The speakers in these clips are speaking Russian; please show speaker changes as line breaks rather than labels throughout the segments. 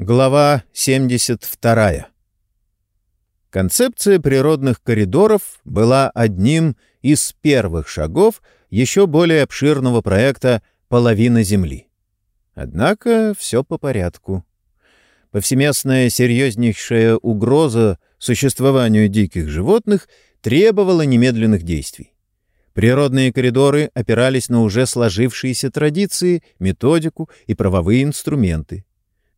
Глава 72. Концепция природных коридоров была одним из первых шагов еще более обширного проекта «Половина Земли». Однако все по порядку. Повсеместная серьезнейшая угроза существованию диких животных требовала немедленных действий. Природные коридоры опирались на уже сложившиеся традиции, методику и правовые инструменты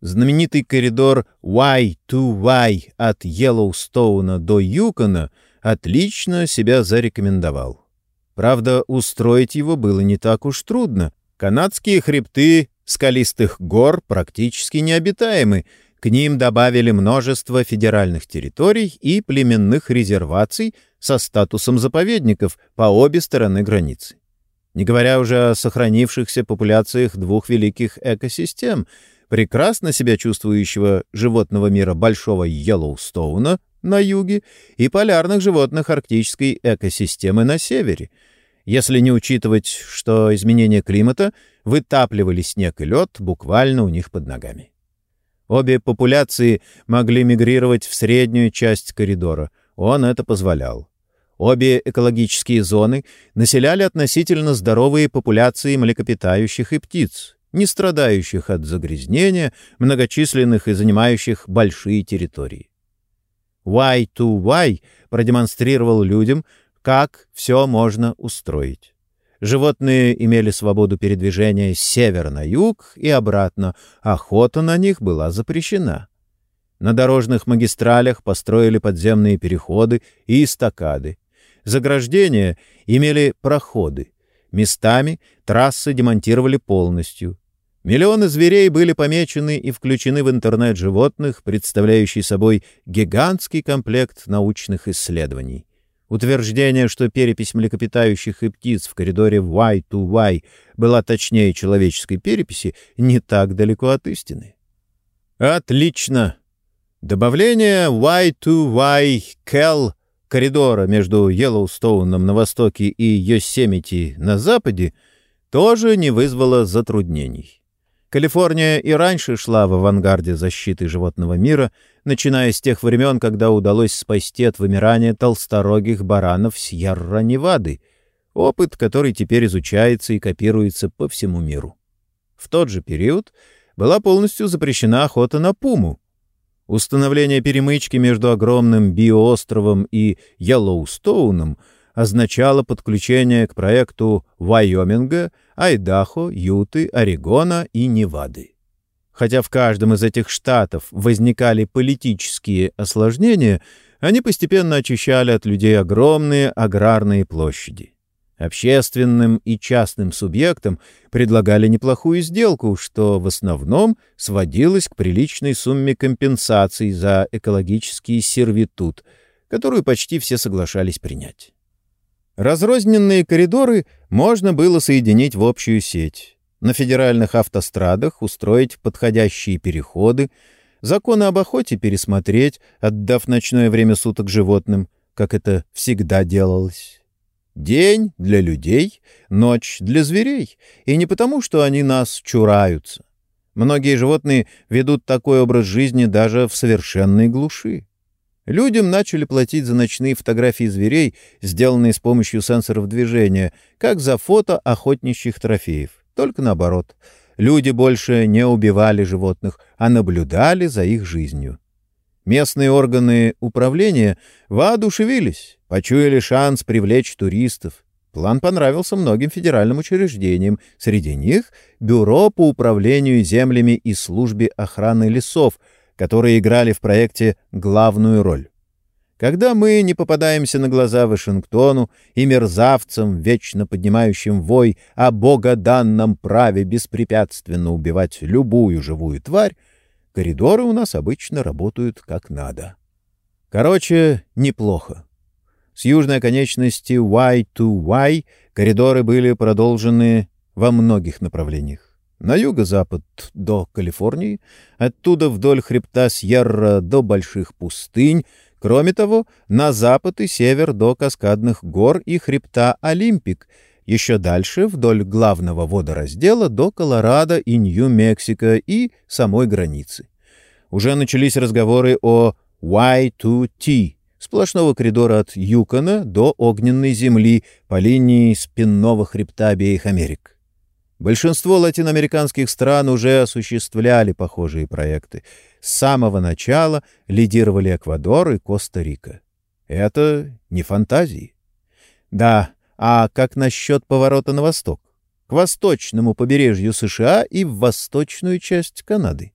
знаменитый коридор Y2Y от Йеллоустоуна до Юкона отлично себя зарекомендовал. Правда, устроить его было не так уж трудно. Канадские хребты скалистых гор практически необитаемы, к ним добавили множество федеральных территорий и племенных резерваций со статусом заповедников по обе стороны границы. Не говоря уже о сохранившихся популяциях двух великих экосистем — прекрасно себя чувствующего животного мира Большого Йеллоустоуна на юге и полярных животных арктической экосистемы на севере, если не учитывать, что изменения климата вытапливали снег и лед буквально у них под ногами. Обе популяции могли мигрировать в среднюю часть коридора, он это позволял. Обе экологические зоны населяли относительно здоровые популяции млекопитающих и птиц, не страдающих от загрязнения, многочисленных и занимающих большие территории. Y2Y продемонстрировал людям, как все можно устроить. Животные имели свободу передвижения с севера на юг и обратно, охота на них была запрещена. На дорожных магистралях построили подземные переходы и эстакады. Заграждения имели проходы. Местами трассы демонтировали полностью. Миллионы зверей были помечены и включены в интернет животных, представляющий собой гигантский комплект научных исследований. Утверждение, что перепись млекопитающих и птиц в коридоре Y2Y была точнее человеческой переписи, не так далеко от истины. Отлично! Добавление Y2Y Kel коридора между Йеллоустоуном на востоке и Йосемити на западе тоже не вызвало затруднений. Калифорния и раньше шла в авангарде защиты животного мира, начиная с тех времен, когда удалось спасти от вымирания толсторогих баранов Сьерра-Невады, опыт, который теперь изучается и копируется по всему миру. В тот же период была полностью запрещена охота на пуму. Установление перемычки между огромным биоостровом и Йеллоустоуном — означало подключение к проекту Вайоминга, Айдахо, Юты, Орегона и Невады. Хотя в каждом из этих штатов возникали политические осложнения, они постепенно очищали от людей огромные аграрные площади. Общественным и частным субъектам предлагали неплохую сделку, что в основном сводилось к приличной сумме компенсаций за экологический сервитут, которую почти все соглашались принять. Разрозненные коридоры можно было соединить в общую сеть. На федеральных автострадах устроить подходящие переходы, законы об охоте пересмотреть, отдав ночное время суток животным, как это всегда делалось. День для людей, ночь для зверей, и не потому, что они нас чураются. Многие животные ведут такой образ жизни даже в совершенной глуши. Людям начали платить за ночные фотографии зверей, сделанные с помощью сенсоров движения, как за фото охотничьих трофеев. Только наоборот. Люди больше не убивали животных, а наблюдали за их жизнью. Местные органы управления воодушевились, почуяли шанс привлечь туристов. План понравился многим федеральным учреждениям, среди них — Бюро по управлению землями и службе охраны лесов — которые играли в проекте главную роль. Когда мы не попадаемся на глаза Вашингтону и мерзавцам, вечно поднимающим вой о богоданном праве беспрепятственно убивать любую живую тварь, коридоры у нас обычно работают как надо. Короче, неплохо. С южной оконечности Y2Y коридоры были продолжены во многих направлениях на юго-запад до Калифорнии, оттуда вдоль хребта Сьерра до Больших пустынь, кроме того, на запад и север до Каскадных гор и хребта Олимпик, еще дальше вдоль главного водораздела до Колорадо и Нью-Мексико и самой границы. Уже начались разговоры о Y2T — сплошного коридора от Юкона до Огненной земли по линии спинного хребта обеих Америк. Большинство латиноамериканских стран уже осуществляли похожие проекты. С самого начала лидировали Эквадор и Коста-Рика. Это не фантазии. Да, а как насчет поворота на восток? К восточному побережью США и в восточную часть Канады.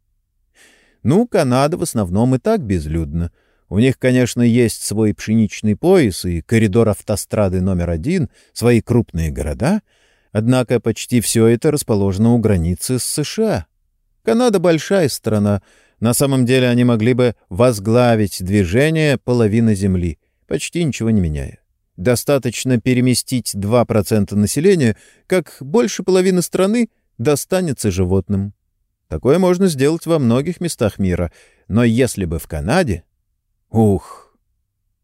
Ну, Канада в основном и так безлюдна. У них, конечно, есть свой пшеничный пояс и коридор автострады номер один, свои крупные города, однако почти все это расположено у границы с США. Канада — большая страна. На самом деле они могли бы возглавить движение половины Земли, почти ничего не меняя. Достаточно переместить 2% населения, как больше половины страны достанется животным. Такое можно сделать во многих местах мира, но если бы в Канаде... Ух!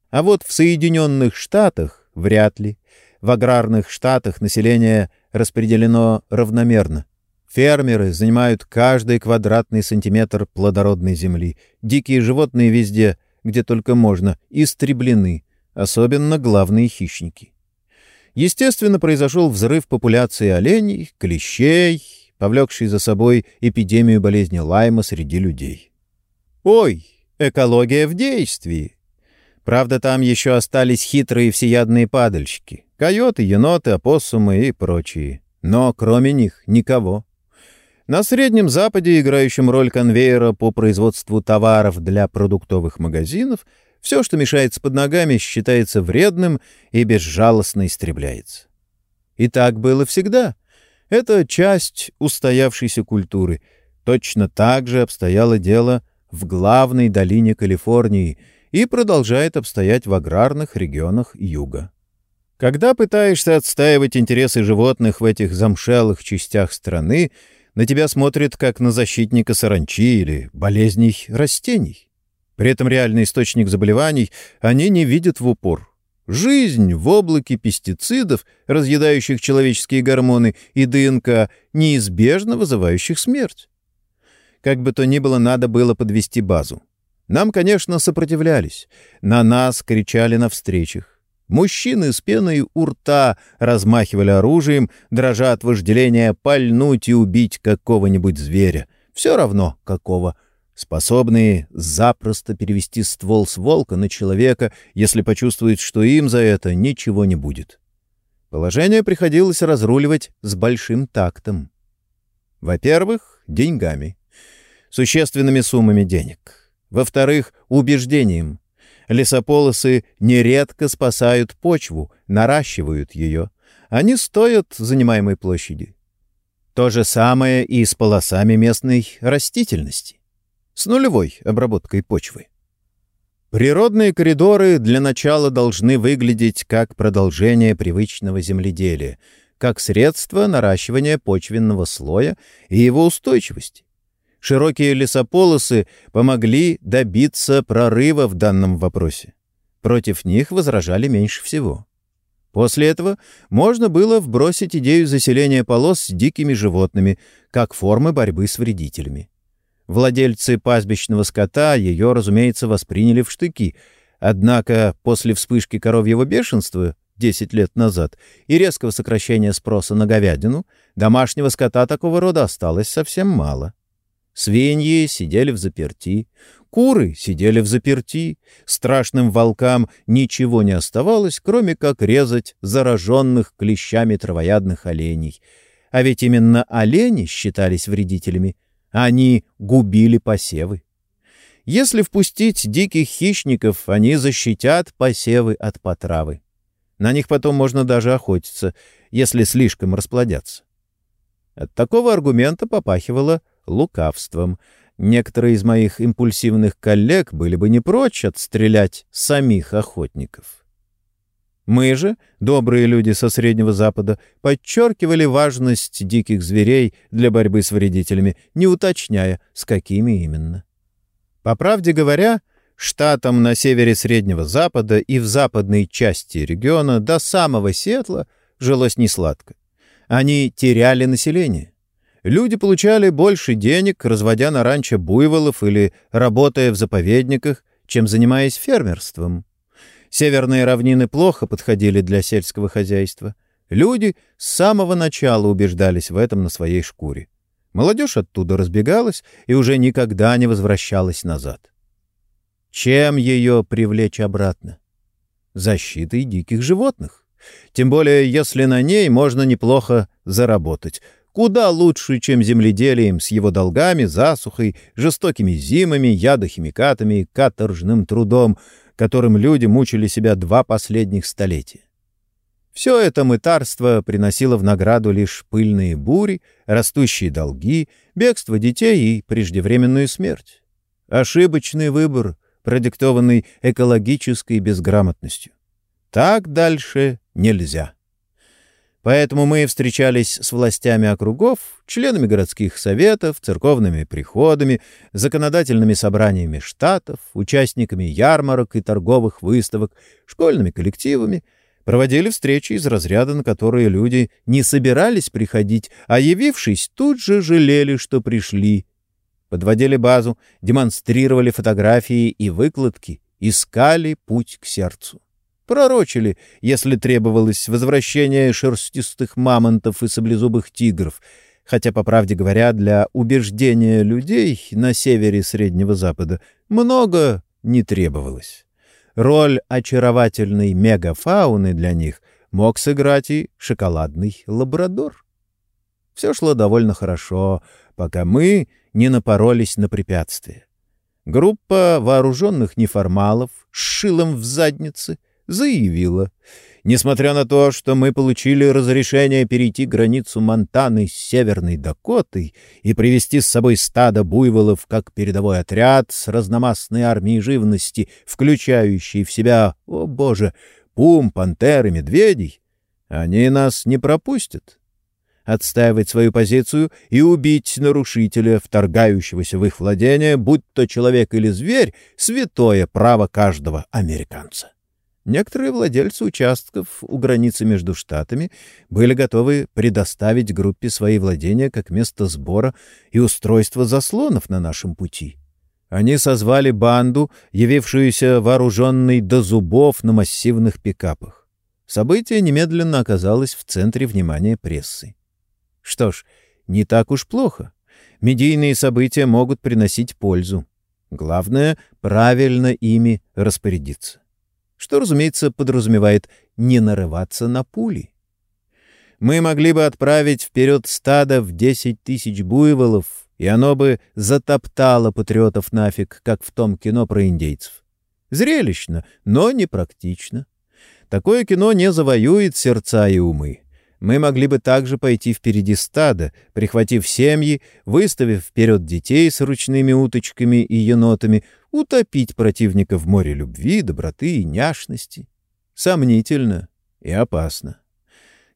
А вот в Соединенных Штатах вряд ли. В аграрных штатах население распределено равномерно. Фермеры занимают каждый квадратный сантиметр плодородной земли. Дикие животные везде, где только можно, истреблены, особенно главные хищники. Естественно, произошел взрыв популяции оленей, клещей, повлекший за собой эпидемию болезни Лайма среди людей. Ой, экология в действии! Правда, там еще остались хитрые всеядные падальщики — койоты, еноты, опоссумы и прочие. Но кроме них никого. На Среднем Западе, играющем роль конвейера по производству товаров для продуктовых магазинов, все, что мешается под ногами, считается вредным и безжалостно истребляется. И так было всегда — это часть устоявшейся культуры. Точно так же обстояло дело в главной долине Калифорнии и продолжает обстоять в аграрных регионах юга. Когда пытаешься отстаивать интересы животных в этих замшелых частях страны, на тебя смотрят как на защитника саранчи или болезней растений. При этом реальный источник заболеваний они не видят в упор. Жизнь в облаке пестицидов, разъедающих человеческие гормоны, и ДНК, неизбежно вызывающих смерть. Как бы то ни было, надо было подвести базу. Нам, конечно, сопротивлялись. На нас кричали на встречах. Мужчины с пеной у рта размахивали оружием, дрожа от вожделения пальнуть и убить какого-нибудь зверя. Все равно какого — способные запросто перевести ствол с волка на человека, если почувствует, что им за это ничего не будет. Положение приходилось разруливать с большим тактом. Во-первых, деньгами. Существенными суммами денег. Во-вторых, убеждением. Лесополосы нередко спасают почву, наращивают ее. Они стоят занимаемой площади. То же самое и с полосами местной растительности с нулевой обработкой почвы. Природные коридоры для начала должны выглядеть как продолжение привычного земледелия, как средство наращивания почвенного слоя и его устойчивости. Широкие лесополосы помогли добиться прорыва в данном вопросе. Против них возражали меньше всего. После этого можно было вбросить идею заселения полос с дикими животными как формы борьбы с вредителями. Владельцы пастбищного скота ее, разумеется, восприняли в штыки. Однако после вспышки коровьего бешенства 10 лет назад и резкого сокращения спроса на говядину, домашнего скота такого рода осталось совсем мало. Свиньи сидели в заперти, куры сидели в заперти, страшным волкам ничего не оставалось, кроме как резать зараженных клещами травоядных оленей. А ведь именно олени считались вредителями — они губили посевы. Если впустить диких хищников, они защитят посевы от потравы. На них потом можно даже охотиться, если слишком расплодятся. От такого аргумента попахивало лукавством. Некоторые из моих импульсивных коллег были бы не прочь отстрелять самих охотников. Мы же, добрые люди со Среднего Запада, подчеркивали важность диких зверей для борьбы с вредителями, не уточняя, с какими именно. По правде говоря, штатам на севере Среднего Запада и в западной части региона до самого Сетла жилось несладко. Они теряли население. Люди получали больше денег, разводя на ранчо буйволов или работая в заповедниках, чем занимаясь фермерством. Северные равнины плохо подходили для сельского хозяйства. Люди с самого начала убеждались в этом на своей шкуре. Молодежь оттуда разбегалась и уже никогда не возвращалась назад. Чем ее привлечь обратно? Защитой диких животных. Тем более, если на ней можно неплохо заработать. Куда лучше, чем земледелием с его долгами, засухой, жестокими зимами, ядохимикатами каторжным трудом, которым люди мучили себя два последних столетия. Все это мытарство приносило в награду лишь пыльные бури, растущие долги, бегство детей и преждевременную смерть. Ошибочный выбор, продиктованный экологической безграмотностью. Так дальше нельзя. Поэтому мы встречались с властями округов, членами городских советов, церковными приходами, законодательными собраниями штатов, участниками ярмарок и торговых выставок, школьными коллективами, проводили встречи из разряда, на которые люди не собирались приходить, а явившись, тут же жалели, что пришли. Подводили базу, демонстрировали фотографии и выкладки, искали путь к сердцу пророчили, если требовалось возвращение шерстистых мамонтов и саблезубых тигров, хотя, по правде говоря, для убеждения людей на севере Среднего Запада много не требовалось. Роль очаровательной мегафауны для них мог сыграть и шоколадный лабрадор. Все шло довольно хорошо, пока мы не напоролись на препятствие. Группа вооруженных неформалов с шилом в заднице — заявила, несмотря на то, что мы получили разрешение перейти границу Монтаны с Северной Дакотой и привести с собой стадо буйволов как передовой отряд с разномастной армией живности, включающей в себя, о боже, пум, пантер и медведей, они нас не пропустят. Отстаивать свою позицию и убить нарушителя, вторгающегося в их владение, будь то человек или зверь, святое право каждого американца. Некоторые владельцы участков у границы между штатами были готовы предоставить группе свои владения как место сбора и устройства заслонов на нашем пути. Они созвали банду, явившуюся вооруженной до зубов на массивных пикапах. Событие немедленно оказалось в центре внимания прессы. Что ж, не так уж плохо. Медийные события могут приносить пользу. Главное — правильно ими распорядиться что, разумеется, подразумевает не нарываться на пули. Мы могли бы отправить вперед стадо в десять тысяч буйволов, и оно бы затоптало патриотов нафиг, как в том кино про индейцев. Зрелищно, но не практично. Такое кино не завоюет сердца и умы. Мы могли бы также пойти впереди стада, прихватив семьи, выставив вперед детей с ручными уточками и енотами, утопить противника в море любви, доброты и няшности. Сомнительно и опасно.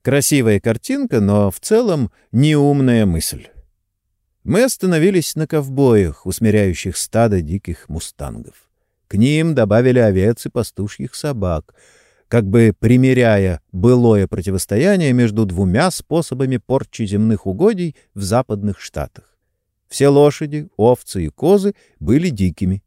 Красивая картинка, но в целом неумная мысль. Мы остановились на ковбоях, усмиряющих стадо диких мустангов. К ним добавили овец и пастушьих собак, как бы примеряя былое противостояние между двумя способами порчи земных угодий в западных штатах. Все лошади, овцы и козы были дикими.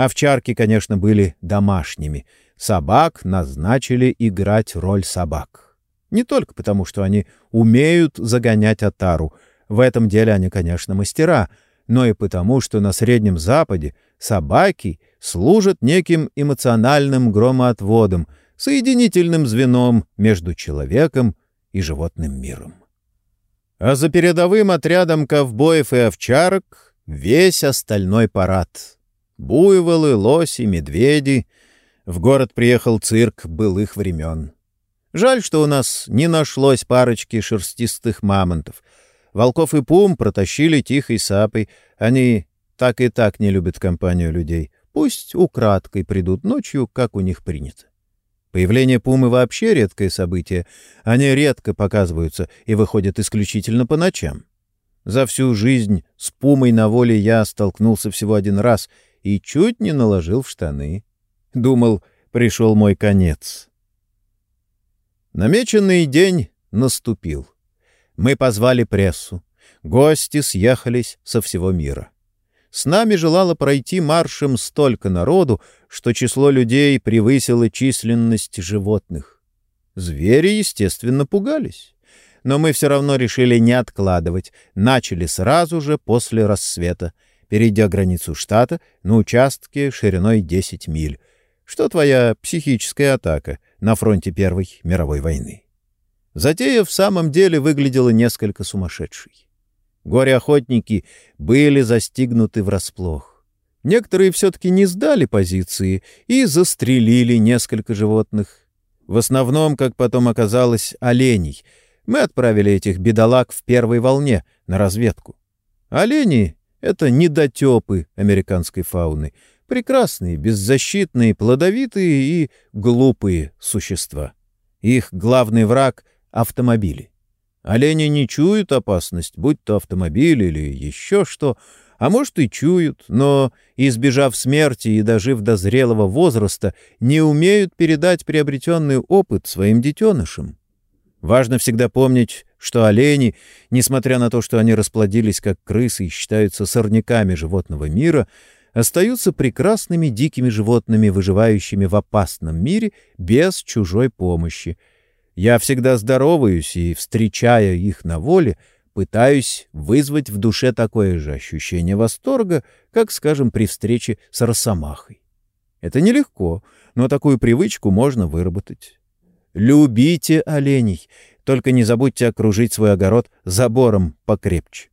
Овчарки, конечно, были домашними. Собак назначили играть роль собак. Не только потому, что они умеют загонять отару. В этом деле они, конечно, мастера, но и потому, что на Среднем Западе собаки служат неким эмоциональным громоотводом, соединительным звеном между человеком и животным миром. А за передовым отрядом ковбоев и овчарок весь остальной парад — Буйволы, лоси, медведи. В город приехал цирк былых времен. Жаль, что у нас не нашлось парочки шерстистых мамонтов. Волков и Пум протащили тихой сапой. Они так и так не любят компанию людей. Пусть украдкой придут ночью, как у них принято. Появление Пумы вообще редкое событие. Они редко показываются и выходят исключительно по ночам. За всю жизнь с Пумой на воле я столкнулся всего один раз — и чуть не наложил в штаны. Думал, пришел мой конец. Намеченный день наступил. Мы позвали прессу. Гости съехались со всего мира. С нами желало пройти маршем столько народу, что число людей превысило численность животных. Звери, естественно, пугались. Но мы все равно решили не откладывать, начали сразу же после рассвета, перейдя границу штата на участке шириной 10 миль. Что твоя психическая атака на фронте Первой мировой войны? Затея в самом деле выглядела несколько сумасшедшей. Горе-охотники были застигнуты врасплох. Некоторые все-таки не сдали позиции и застрелили несколько животных. В основном, как потом оказалось, оленей. Мы отправили этих бедолаг в первой волне на разведку. Олени — это недотепы американской фауны. Прекрасные, беззащитные, плодовитые и глупые существа. Их главный враг автомобили. Олени не чуют опасность, будь то автомобиль или еще что, а может и чуют, но, избежав смерти и дожив до зрелого возраста, не умеют передать приобретенный опыт своим детенышам. Важно всегда помнить, что олени, несмотря на то, что они расплодились как крысы и считаются сорняками животного мира, остаются прекрасными дикими животными, выживающими в опасном мире без чужой помощи — я всегда здороваюсь и, встречая их на воле, пытаюсь вызвать в душе такое же ощущение восторга, как, скажем, при встрече с росомахой. Это нелегко, но такую привычку можно выработать. Любите оленей, только не забудьте окружить свой огород забором покрепче.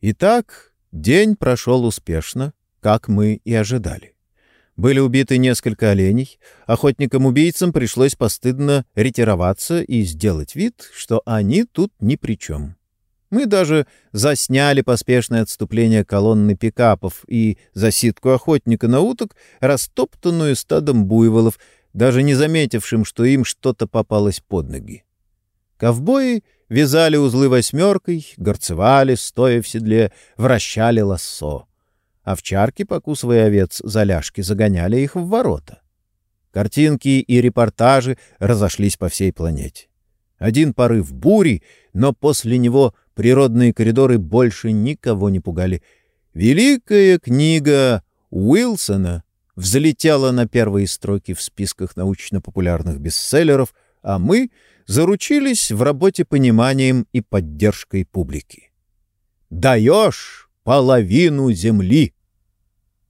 Итак, день прошел успешно, как мы и ожидали. Были убиты несколько оленей, охотникам-убийцам пришлось постыдно ретироваться и сделать вид, что они тут ни при чем. Мы даже засняли поспешное отступление колонны пикапов и засидку охотника на уток, растоптанную стадом буйволов, даже не заметившим, что им что-то попалось под ноги. Ковбои вязали узлы восьмеркой, горцевали, стоя в седле, вращали лассо. Овчарки, покусывая овец за ляжки, загоняли их в ворота. Картинки и репортажи разошлись по всей планете. Один порыв бури, но после него природные коридоры больше никого не пугали. Великая книга Уилсона взлетела на первые строки в списках научно-популярных бестселлеров, а мы заручились в работе пониманием и поддержкой публики. «Даешь!» половину земли.